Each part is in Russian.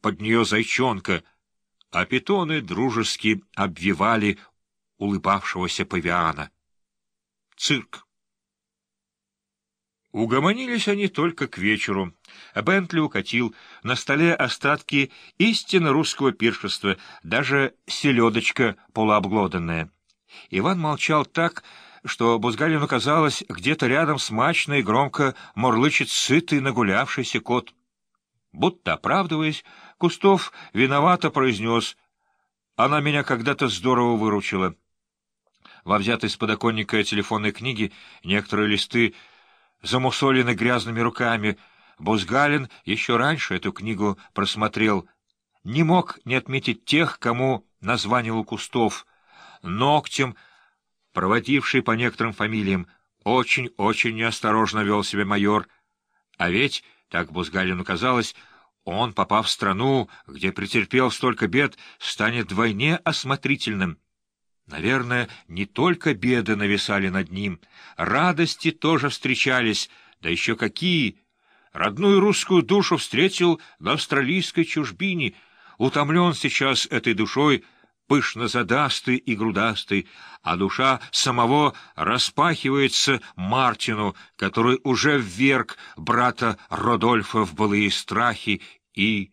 под нее зайчонка, а питоны дружески обвивали улыбавшегося павиана. Цирк. Угомонились они только к вечеру. Бентли укатил на столе остатки истинно русского пиршества, даже селедочка полуобглоданная. Иван молчал так, что Бузгалину казалось, где-то рядом смачно и громко мурлычет сытый нагулявшийся кот. Будто оправдываясь, Кустов виновато произнес «Она меня когда-то здорово выручила». Во взятой с подоконника телефонной книги некоторые листы замусолены грязными руками. Бузгалин еще раньше эту книгу просмотрел. Не мог не отметить тех, кому названивал Кустов. Ногтем, проводивший по некоторым фамилиям, очень-очень неосторожно вел себя майор. А ведь, так Бузгалину казалось, он, попав в страну, где претерпел столько бед, станет вдвойне осмотрительным. Наверное, не только беды нависали над ним, радости тоже встречались, да еще какие! Родную русскую душу встретил в австралийской чужбине, утомлен сейчас этой душой, пышно задастый и грудастый, а душа самого распахивается Мартину, который уже вверг брата Родольфа в былые страхи и...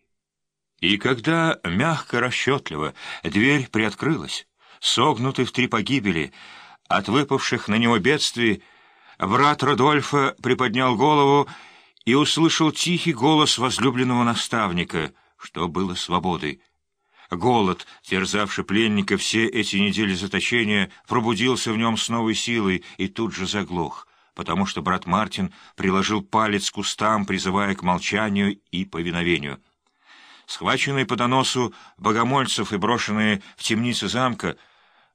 И когда, мягко, расчетливо, дверь приоткрылась, согнутый в три погибели, от выпавших на него бедствий, брат Родольфа приподнял голову и услышал тихий голос возлюбленного наставника, что было свободой. Голод, терзавший пленника все эти недели заточения, пробудился в нем с новой силой и тут же заглох, потому что брат Мартин приложил палец к кустам, призывая к молчанию и повиновению. Схваченные по доносу богомольцев и брошенные в темницы замка —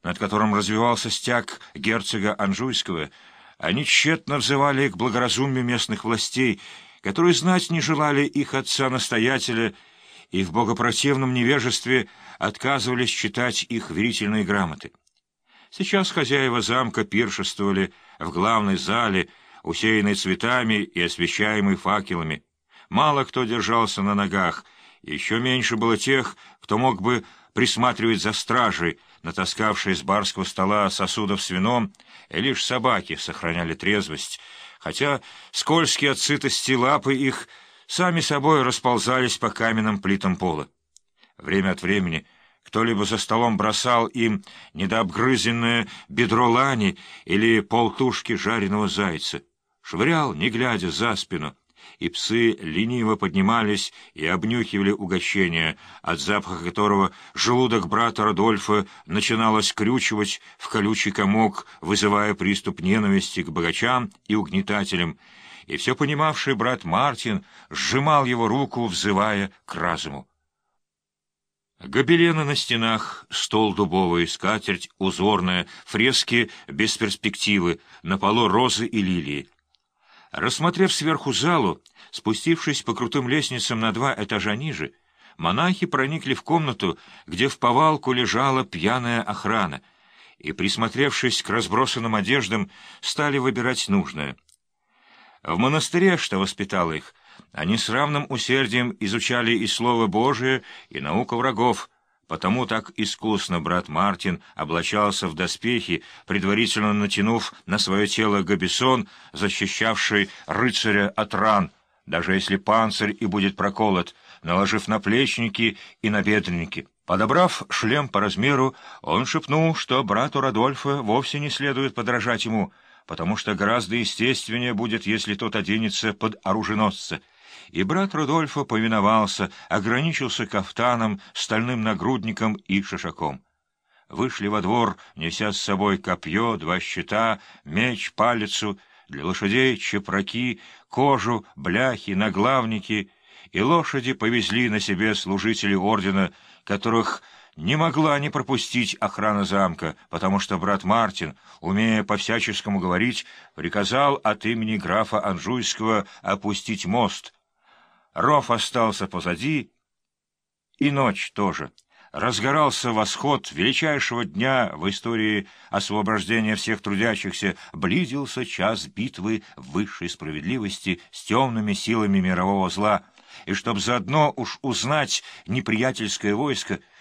над которым развивался стяг герцога Анжуйского, они тщетно взывали к благоразумию местных властей, которые знать не желали их отца-настоятеля и в богопротивном невежестве отказывались читать их верительные грамоты. Сейчас хозяева замка пиршествовали в главной зале, усеянной цветами и освещаемой факелами. Мало кто держался на ногах, еще меньше было тех, кто мог бы присматривать за стражей, натаскавшие с барского стола сосудов с вином, и лишь собаки сохраняли трезвость, хотя скользкие от сытости лапы их сами собой расползались по каменным плитам пола. Время от времени кто-либо за столом бросал им недообгрызенное бедро лани или полтушки жареного зайца, швырял, не глядя за спину — и псы лениво поднимались и обнюхивали угощение, от запаха которого желудок брата Родольфа начинало скрючивать в колючий комок, вызывая приступ ненависти к богачам и угнетателям, и все понимавший брат Мартин сжимал его руку, взывая к разуму. Гобелены на стенах, стол дубовый, скатерть узорная, фрески без перспективы, на полу розы и лилии. Рассмотрев сверху залу, спустившись по крутым лестницам на два этажа ниже, монахи проникли в комнату, где в повалку лежала пьяная охрана, и, присмотревшись к разбросанным одеждам, стали выбирать нужное. В монастыре, что воспитал их, они с равным усердием изучали и Слово Божие, и науку врагов, Потому так искусно брат Мартин облачался в доспехи, предварительно натянув на свое тело габисон, защищавший рыцаря от ран, даже если панцирь и будет проколот, наложив наплечники и набедренники. Подобрав шлем по размеру, он шепнул, что брату Радольфа вовсе не следует подражать ему, потому что гораздо естественнее будет, если тот оденется под оруженосца — и брат Рудольфа повиновался, ограничился кафтаном, стальным нагрудником и шишаком. Вышли во двор, неся с собой копье, два щита, меч, палицу, для лошадей чепраки, кожу, бляхи, наглавники, и лошади повезли на себе служители ордена, которых не могла не пропустить охрана замка, потому что брат Мартин, умея по-всяческому говорить, приказал от имени графа Анжуйского опустить мост — Ров остался позади, и ночь тоже. Разгорался восход величайшего дня в истории освобождения всех трудящихся, близился час битвы высшей справедливости с темными силами мирового зла, и чтоб заодно уж узнать неприятельское войско,